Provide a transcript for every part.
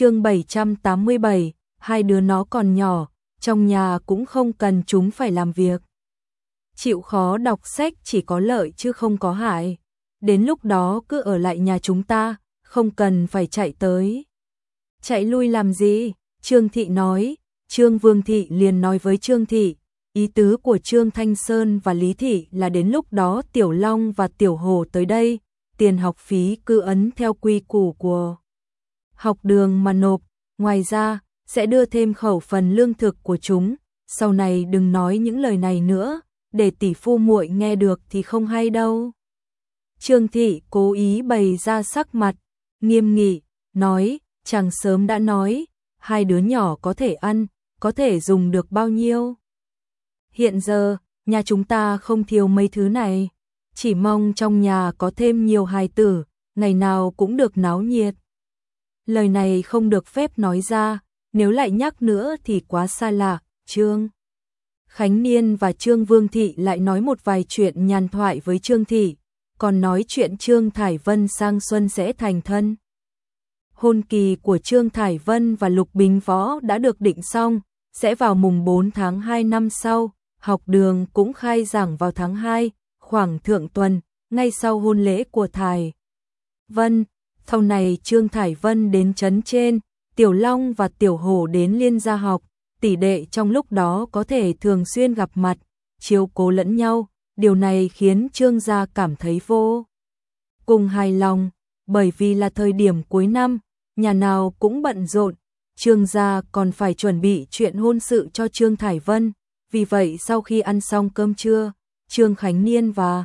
chương 787, hai đứa nó còn nhỏ, trong nhà cũng không cần chúng phải làm việc. Chịu khó đọc sách chỉ có lợi chứ không có hại. Đến lúc đó cứ ở lại nhà chúng ta, không cần phải chạy tới. Chạy lui làm gì? Trương Thị nói, Trương Vương Thị liền nói với Trương Thị, ý tứ của Trương Thanh Sơn và Lý Thị là đến lúc đó Tiểu Long và Tiểu Hồ tới đây, tiền học phí cứ ấn theo quy củ của học đường mà nộp, ngoài ra sẽ đưa thêm khẩu phần lương thực của chúng, sau này đừng nói những lời này nữa, để tỷ phu muội nghe được thì không hay đâu. Trương Thị cố ý bày ra sắc mặt, nghiêm nghị, nói, chàng sớm đã nói, hai đứa nhỏ có thể ăn, có thể dùng được bao nhiêu. Hiện giờ, nhà chúng ta không thiếu mấy thứ này, chỉ mong trong nhà có thêm nhiều hài tử, ngày nào cũng được náo nhiệt. Lời này không được phép nói ra, nếu lại nhắc nữa thì quá xa lạ, Trương. Khánh Niên và Trương Vương Thị lại nói một vài chuyện nhàn thoại với Trương Thị, còn nói chuyện Trương Thải Vân sang xuân sẽ thành thân. Hôn kỳ của Trương Thải Vân và Lục Bình Võ đã được định xong, sẽ vào mùng 4 tháng 2 năm sau, học đường cũng khai giảng vào tháng 2, khoảng thượng tuần, ngay sau hôn lễ của Thải. Vân, sau này Trương Thải Vân đến chấn trên, Tiểu Long và Tiểu Hổ đến liên gia học, tỷ đệ trong lúc đó có thể thường xuyên gặp mặt, chiếu cố lẫn nhau, điều này khiến Trương gia cảm thấy vô cùng hài lòng, bởi vì là thời điểm cuối năm, nhà nào cũng bận rộn, Trương gia còn phải chuẩn bị chuyện hôn sự cho Trương Thải Vân, vì vậy sau khi ăn xong cơm trưa, Trương Khánh Niên và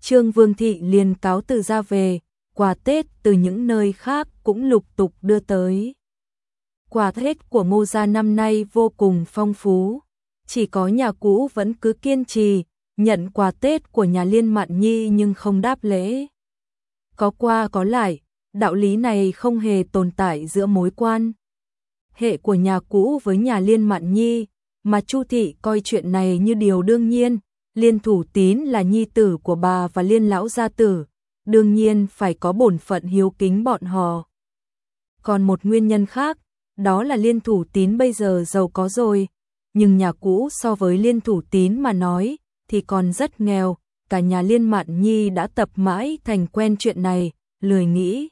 Trương Vương Thị liền cáo từ ra về, quà Tết từ những nơi khác cũng lục tục đưa tới. Quà Tết của Ngô gia năm nay vô cùng phong phú, chỉ có nhà cũ vẫn cứ kiên trì nhận quà Tết của nhà Liên Mạn Nhi nhưng không đáp lễ. Có qua có lại, đạo lý này không hề tồn tại giữa mối quan hệ của nhà cũ với nhà Liên Mạn Nhi, mà Chu thị coi chuyện này như điều đương nhiên, Liên Thủ Tín là nhi tử của bà và Liên lão gia tử, đương nhiên phải có bổn phận hiếu kính bọn họ. Còn một nguyên nhân khác, đó là Liên Thủ Tín bây giờ giàu có rồi, nhưng nhà cũ so với Liên Thủ Tín mà nói thì còn rất nghèo, cả nhà Liên Mạn Nhi đã tập mãi thành quen chuyện này, lười nghĩ.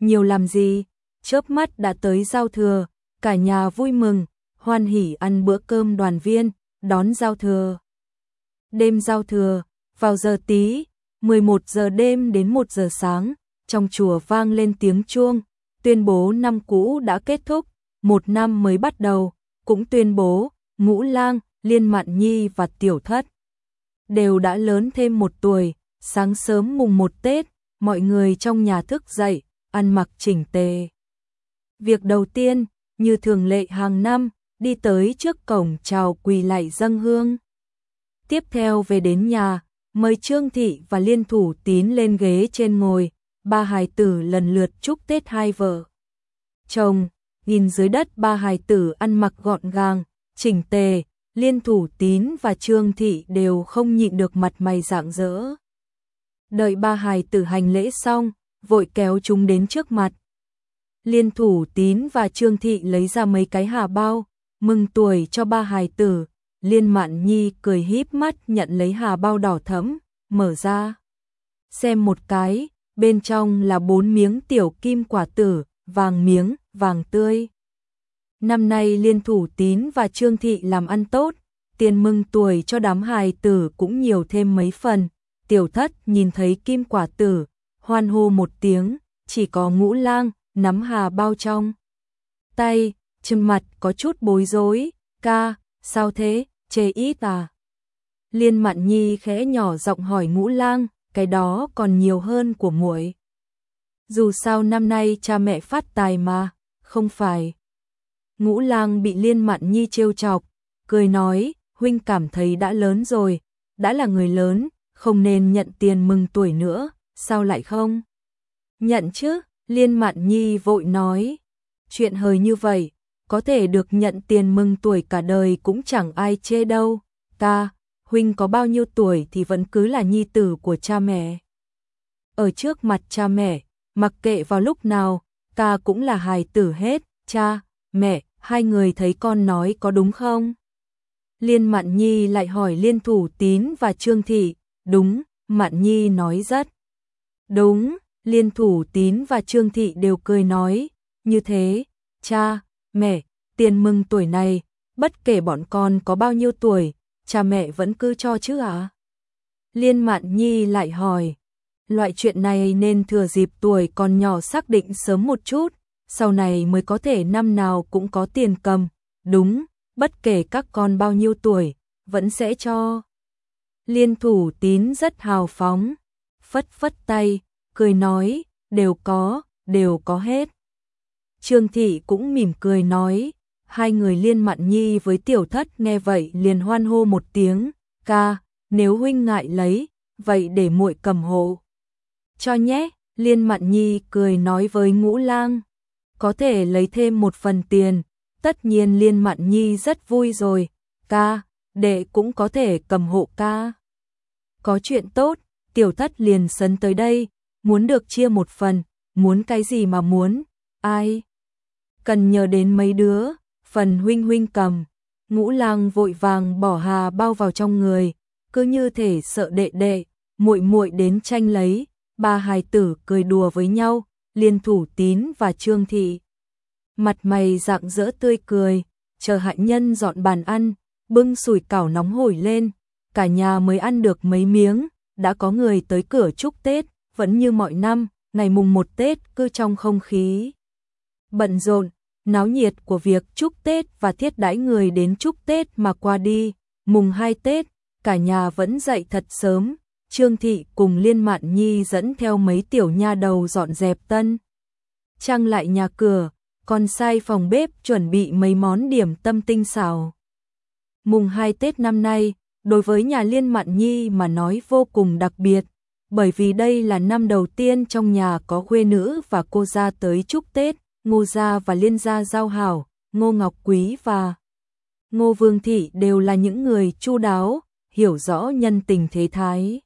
Nhiều làm gì, chớp mắt đã tới giao thừa, cả nhà vui mừng, hoan hỉ ăn bữa cơm đoàn viên, đón giao thừa. Đêm giao thừa, vào giờ tí, 11 giờ đêm đến 1 giờ sáng, trong chùa vang lên tiếng chuông, tuyên bố năm cũ đã kết thúc, một năm mới bắt đầu, cũng tuyên bố, ngũ lang, liên mạn nhi và tiểu thất. Đều đã lớn thêm một tuổi, sáng sớm mùng một Tết, mọi người trong nhà thức dậy, ăn mặc chỉnh tề. Việc đầu tiên, như thường lệ hàng năm, đi tới trước cổng chào quỳ lạy dâng hương. Tiếp theo về đến nhà, mời Trương Thị và Liên Thủ Tín lên ghế trên ngồi, ba hài tử lần lượt chúc Tết hai vợ. Chồng, nhìn dưới đất ba hài tử ăn mặc gọn gàng, chỉnh tề, Liên Thủ Tín và Trương Thị đều không nhịn được mặt mày rạng rỡ. Đợi ba hài tử hành lễ xong, vội kéo chúng đến trước mặt. Liên Thủ Tín và Trương Thị lấy ra mấy cái hà bao, mừng tuổi cho ba hài tử, Liên Mạn Nhi cười híp mắt nhận lấy hà bao đỏ thẫm, mở ra. Xem một cái, bên trong là bốn miếng tiểu kim quả tử, vàng miếng, vàng tươi. Năm nay Liên Thủ Tín và Trương Thị làm ăn tốt, tiền mừng tuổi cho đám hài tử cũng nhiều thêm mấy phần. Tiểu thất nhìn thấy kim quả tử, hoan hô một tiếng, chỉ có ngũ lang, nắm hà bao trong. Tay, chân mặt có chút bối rối, ca, sao thế, chê ít à. Liên mạn nhi khẽ nhỏ giọng hỏi ngũ lang, cái đó còn nhiều hơn của muội. Dù sao năm nay cha mẹ phát tài mà, không phải. Ngũ lang bị liên mạn nhi trêu chọc, cười nói, huynh cảm thấy đã lớn rồi, đã là người lớn, không nên nhận tiền mừng tuổi nữa, sao lại không? Nhận chứ, liên mạn nhi vội nói, chuyện hời như vậy, có thể được nhận tiền mừng tuổi cả đời cũng chẳng ai chê đâu. Ta, huynh có bao nhiêu tuổi thì vẫn cứ là nhi tử của cha mẹ. Ở trước mặt cha mẹ, mặc kệ vào lúc nào, ta cũng là hài tử hết, cha, mẹ, hai người thấy con nói có đúng không? Liên Mạn Nhi lại hỏi Liên Thủ Tín và Trương Thị, đúng, Mạn Nhi nói rất đúng, Liên Thủ Tín và Trương Thị đều cười nói, như thế, cha, mẹ, tiền mừng tuổi này, bất kể bọn con có bao nhiêu tuổi, cha mẹ vẫn cứ cho chứ ạ? À? Liên Mạn Nhi lại hỏi, loại chuyện này nên thừa dịp tuổi còn nhỏ xác định sớm một chút, sau này mới có thể năm nào cũng có tiền cầm, đúng, bất kể các con bao nhiêu tuổi, vẫn sẽ cho. Liên thủ tín rất hào phóng, phất phất tay, cười nói, đều có, đều có hết. Trương Thị cũng mỉm cười nói, hai người liên mạn nhi với tiểu thất nghe vậy liền hoan hô một tiếng, ca, nếu huynh ngại lấy, vậy để muội cầm hộ. Cho nhé, liên mạn nhi cười nói với ngũ lang, có thể lấy thêm một phần tiền, tất nhiên liên mạn nhi rất vui rồi, ca, đệ cũng có thể cầm hộ ca. Có chuyện tốt, tiểu thất liền sấn tới đây, muốn được chia một phần, muốn cái gì mà muốn, ai? Cần nhờ đến mấy đứa, phần huynh huynh cầm, ngũ lang vội vàng bỏ hà bao vào trong người, cứ như thể sợ đệ đệ, muội muội đến tranh lấy, ba hài tử cười đùa với nhau, liên thủ tín và trương thị. Mặt mày rạng rỡ tươi cười, chờ hạ nhân dọn bàn ăn, bưng sủi cảo nóng hổi lên, cả nhà mới ăn được mấy miếng, đã có người tới cửa chúc Tết, vẫn như mọi năm, ngày mùng một Tết cứ trong không khí. Bận rộn, náo nhiệt của việc chúc Tết và thiết đãi người đến chúc Tết mà qua đi, mùng 2 Tết, cả nhà vẫn dậy thật sớm, Trương Thị cùng Liên Mạn Nhi dẫn theo mấy tiểu nha đầu dọn dẹp tân. Trang lại nhà cửa, còn sai phòng bếp chuẩn bị mấy món điểm tâm tinh xảo. Mùng 2 Tết năm nay, đối với nhà Liên Mạn Nhi mà nói vô cùng đặc biệt, bởi vì đây là năm đầu tiên trong nhà có khuê nữ và cô ra tới chúc Tết, Ngô gia và Liên gia giao hảo, Ngô Ngọc Quý và Ngô Vương Thị đều là những người chu đáo, hiểu rõ nhân tình thế thái.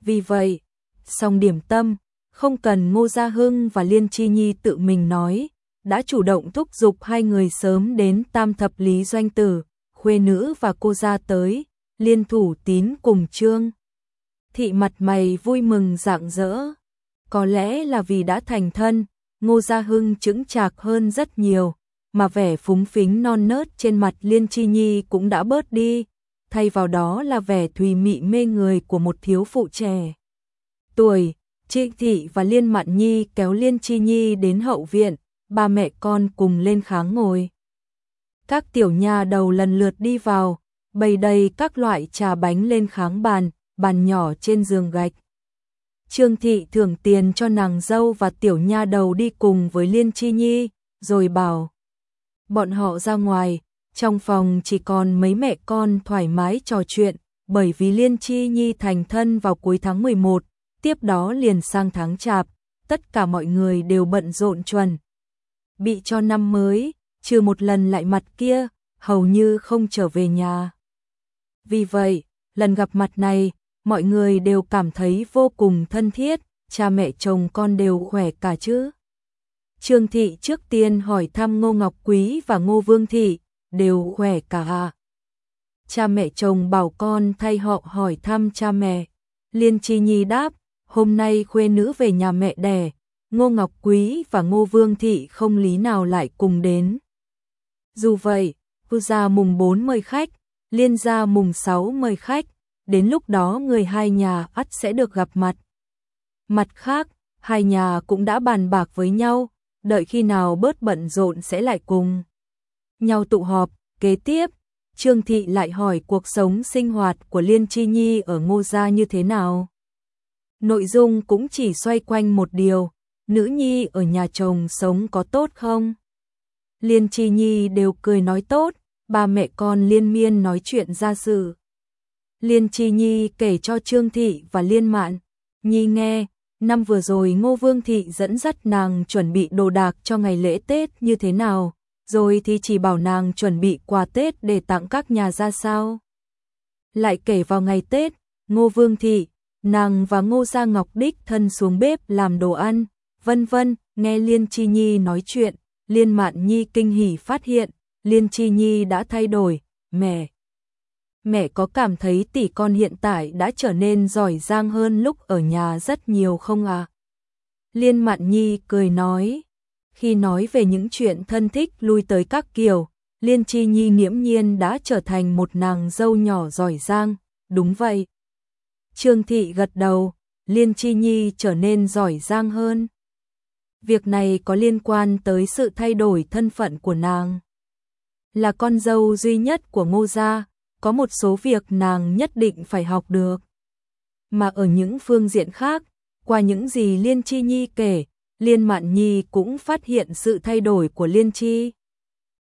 Vì vậy, song điểm tâm, không cần Ngô Gia Hưng và Liên Chi Nhi tự mình nói, đã chủ động thúc giục hai người sớm đến tam thập lý doanh tử, khuê nữ và cô gia tới, liên thủ tín cùng trương. Thị mặt mày vui mừng rạng rỡ, có lẽ là vì đã thành thân, Ngô Gia Hưng chững chạc hơn rất nhiều, mà vẻ phúng phính non nớt trên mặt Liên Chi Nhi cũng đã bớt đi, thay vào đó là vẻ thùy mị mê người của một thiếu phụ trẻ. Tuổi, Trịnh Thị và Liên Mạn Nhi kéo Liên Chi Nhi đến hậu viện, ba mẹ con cùng lên kháng ngồi. Các tiểu nha đầu lần lượt đi vào, bày đầy các loại trà bánh lên kháng bàn, bàn nhỏ trên giường gạch. Trương Thị thưởng tiền cho nàng dâu và tiểu nha đầu đi cùng với Liên Chi Nhi, rồi bảo. Bọn họ ra ngoài, trong phòng chỉ còn mấy mẹ con thoải mái trò chuyện, bởi vì Liên Chi Nhi thành thân vào cuối tháng 11, tiếp đó liền sang tháng chạp, tất cả mọi người đều bận rộn chuẩn. Bị cho năm mới, trừ một lần lại mặt kia, hầu như không trở về nhà. Vì vậy, lần gặp mặt này, mọi người đều cảm thấy vô cùng thân thiết, cha mẹ chồng con đều khỏe cả chứ. Trương Thị trước tiên hỏi thăm Ngô Ngọc Quý và Ngô Vương Thị, đều khỏe cả à. Cha mẹ chồng bảo con thay họ hỏi thăm cha mẹ. Liên Chi Nhi đáp, hôm nay khuê nữ về nhà mẹ đẻ, Ngô Ngọc Quý và Ngô Vương Thị không lý nào lại cùng đến. Dù vậy, Vu gia mùng 4 mời khách, Liên gia mùng 6 mời khách, đến lúc đó người hai nhà ắt sẽ được gặp mặt. Mặt khác, hai nhà cũng đã bàn bạc với nhau, đợi khi nào bớt bận rộn sẽ lại cùng nhau tụ họp, kế tiếp, Trương Thị lại hỏi cuộc sống sinh hoạt của Liên Chi Nhi ở Ngô Gia như thế nào. Nội dung cũng chỉ xoay quanh một điều, nữ nhi ở nhà chồng sống có tốt không? Liên Chi Nhi đều cười nói tốt, ba mẹ con liên miên nói chuyện ra sự. Liên Chi Nhi kể cho Trương Thị và Liên Mạn, Nhi nghe, năm vừa rồi Ngô Vương Thị dẫn dắt nàng chuẩn bị đồ đạc cho ngày lễ Tết như thế nào, rồi thì chỉ bảo nàng chuẩn bị quà Tết để tặng các nhà ra sao. Lại kể vào ngày Tết, Ngô Vương Thị, nàng và Ngô Gia Ngọc Đích thân xuống bếp làm đồ ăn, vân vân, Nghe Liên Chi Nhi nói chuyện, Liên Mạn Nhi kinh hỉ phát hiện, Liên Chi Nhi đã thay đổi, mẹ. Mẹ có cảm thấy tỷ con hiện tại đã trở nên giỏi giang hơn lúc ở nhà rất nhiều không à? Liên Mạn Nhi cười nói, khi nói về những chuyện thân thích lui tới các kiểu, Liên Chi Nhi nghiễm nhiên đã trở thành một nàng dâu nhỏ giỏi giang, đúng vậy. Trương Thị gật đầu, Liên Chi Nhi trở nên giỏi giang hơn. Việc này có liên quan tới sự thay đổi thân phận của nàng. Là con dâu duy nhất của ngô gia, có một số việc nàng nhất định phải học được. Mà ở những phương diện khác, qua những gì Liên Chi Nhi kể, Liên Mạn Nhi cũng phát hiện sự thay đổi của Liên Chi.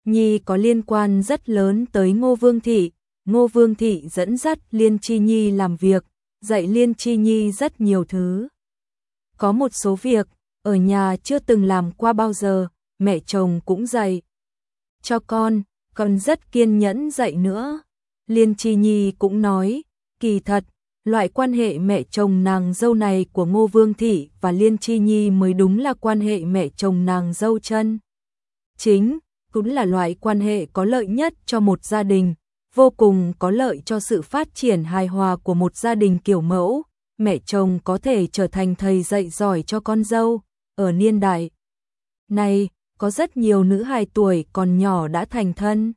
Nhi có liên quan rất lớn tới Ngô Vương Thị, Ngô Vương Thị dẫn dắt Liên Chi Nhi làm việc, dạy Liên Chi Nhi rất nhiều thứ. Có một số việc, ở nhà chưa từng làm qua bao giờ, mẹ chồng cũng dạy. Cho con, con rất kiên nhẫn dạy nữa. Liên Chi Nhi cũng nói, kỳ thật, loại quan hệ mẹ chồng nàng dâu này của Ngô Vương Thị và Liên Chi Nhi mới đúng là quan hệ mẹ chồng nàng dâu chân. Chính, cũng là loại quan hệ có lợi nhất cho một gia đình, vô cùng có lợi cho sự phát triển hài hòa của một gia đình kiểu mẫu. Mẹ chồng có thể trở thành thầy dạy giỏi cho con dâu, ở niên đại. Này, có rất nhiều nữ hài tuổi còn nhỏ đã thành thân.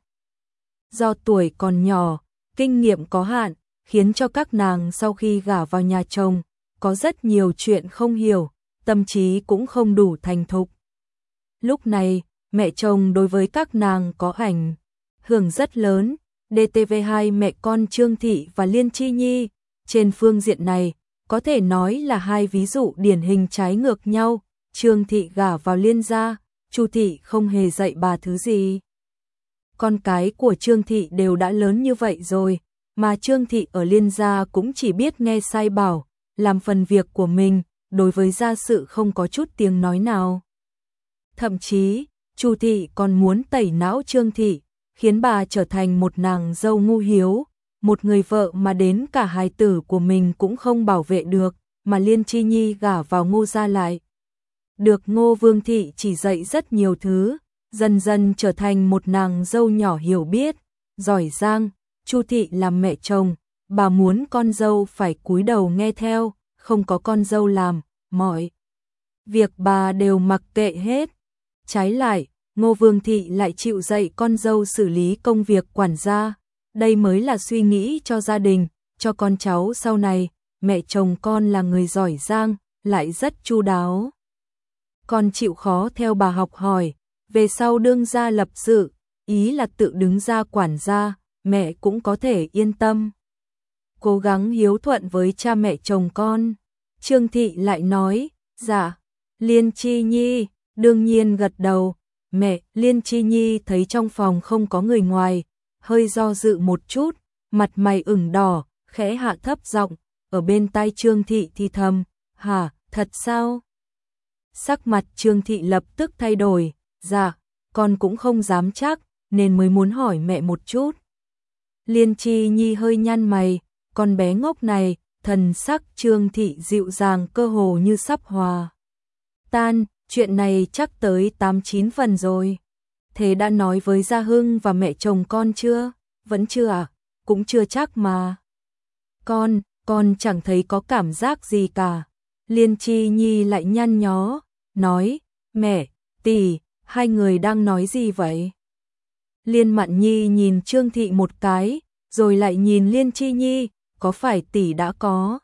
Do tuổi còn nhỏ, kinh nghiệm có hạn, khiến cho các nàng sau khi gả vào nhà chồng, có rất nhiều chuyện không hiểu, tâm trí cũng không đủ thành thục. Lúc này, mẹ chồng đối với các nàng có ảnh hưởng rất lớn, DTV2 mẹ con Trương Thị và Liên Chi Nhi, trên phương diện này, có thể nói là hai ví dụ điển hình trái ngược nhau, Trương Thị gả vào Liên gia, Chu Thị không hề dạy bà thứ gì. Con cái của Trương Thị đều đã lớn như vậy rồi, mà Trương Thị ở Liên gia cũng chỉ biết nghe sai bảo, làm phần việc của mình, đối với gia sự không có chút tiếng nói nào. Thậm chí, Chu thị còn muốn tẩy não Trương thị, khiến bà trở thành một nàng dâu ngu hiếu, một người vợ mà đến cả hài tử của mình cũng không bảo vệ được, mà Liên Chi Nhi gả vào Ngô gia lại. Được Ngô Vương thị chỉ dạy rất nhiều thứ, dần dần trở thành một nàng dâu nhỏ hiểu biết, giỏi giang, Chu thị làm mẹ chồng, bà muốn con dâu phải cúi đầu nghe theo, không có con dâu làm, mọi việc bà đều mặc kệ hết. Trái lại, Ngô Vương Thị lại chịu dạy con dâu xử lý công việc quản gia. Đây mới là suy nghĩ cho gia đình, cho con cháu sau này. Mẹ chồng con là người giỏi giang, lại rất chu đáo. Con chịu khó theo bà học hỏi, về sau đương gia lập sự, ý là tự đứng ra quản gia, mẹ cũng có thể yên tâm. Cố gắng hiếu thuận với cha mẹ chồng con. Trương Thị lại nói, dạ, Liên Chi Nhi, đương nhiên gật đầu, mẹ, Liên Chi Nhi thấy trong phòng không có người ngoài, hơi do dự một chút, mặt mày ửng đỏ, khẽ hạ thấp giọng, ở bên tai Trương Thị thì thầm, hả, thật sao? Sắc mặt Trương Thị lập tức thay đổi, dạ, con cũng không dám chắc, nên mới muốn hỏi mẹ một chút. Liên Chi Nhi hơi nhăn mày, con bé ngốc này, thần sắc Trương Thị dịu dàng cơ hồ như sắp hòa. Tan, chuyện này chắc tới 8-9 phần rồi. Thế đã nói với Gia Hưng và mẹ chồng con chưa? Vẫn chưa à? Cũng chưa chắc mà. Con, con chẳng thấy có cảm giác gì cả. Liên Chi Nhi lại nhăn nhó, nói, mẹ, tỷ, hai người đang nói gì vậy? Liên Mạn Nhi nhìn Trương Thị một cái, rồi lại nhìn Liên Chi Nhi, có phải tỷ đã có